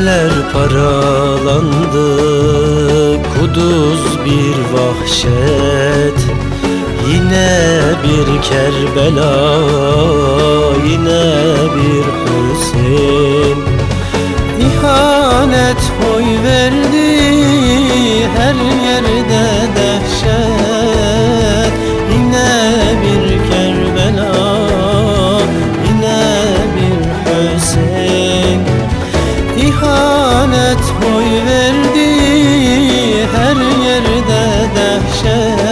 Kalpler paralandı Kuduz bir vahşet. Yine bir Kerbela Yine bir Hüseyin. İhanet boy verdi Her yerde verdi her yerde dehşet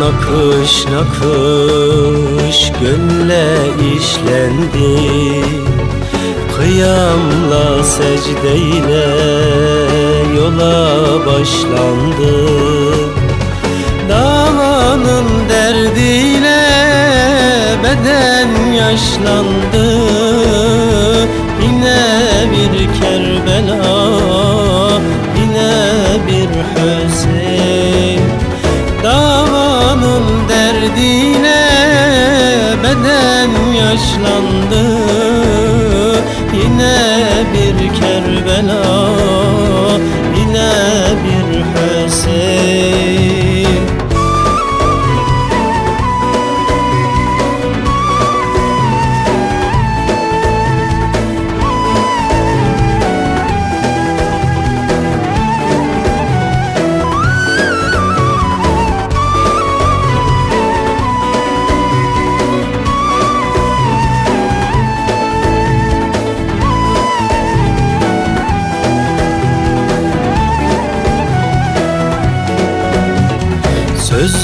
nakış nakış gönle işlendi. Kıyamla secdeyle yola başlandı. Davanın derdiyle beden yaşlandı. Yine bir Kerbela, beden yaşlandı Yine bir Kerbela,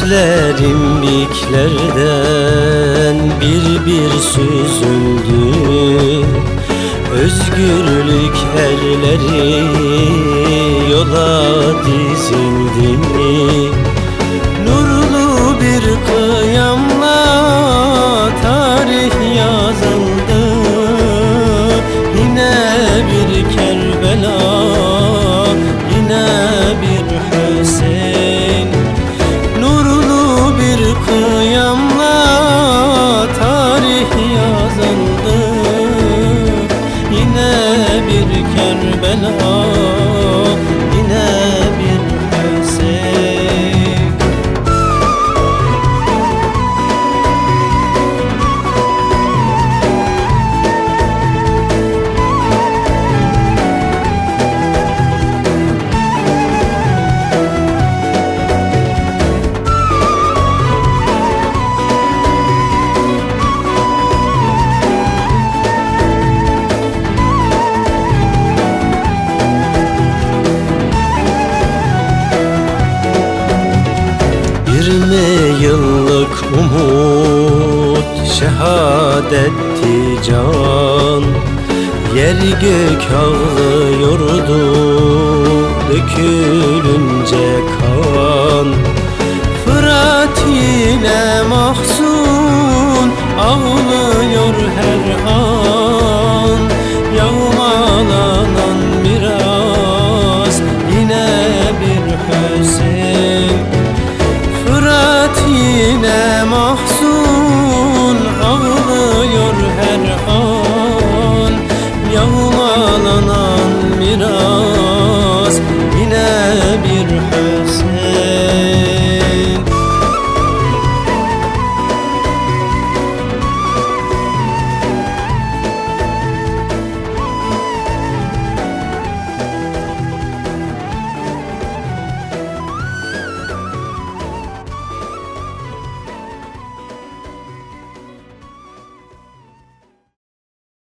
Sözlerim biklerden bir bir süzüldü. Özgürlük erleri yola yıllık umut şehadetti can. Yer gök ağlıyordu dökülünce kan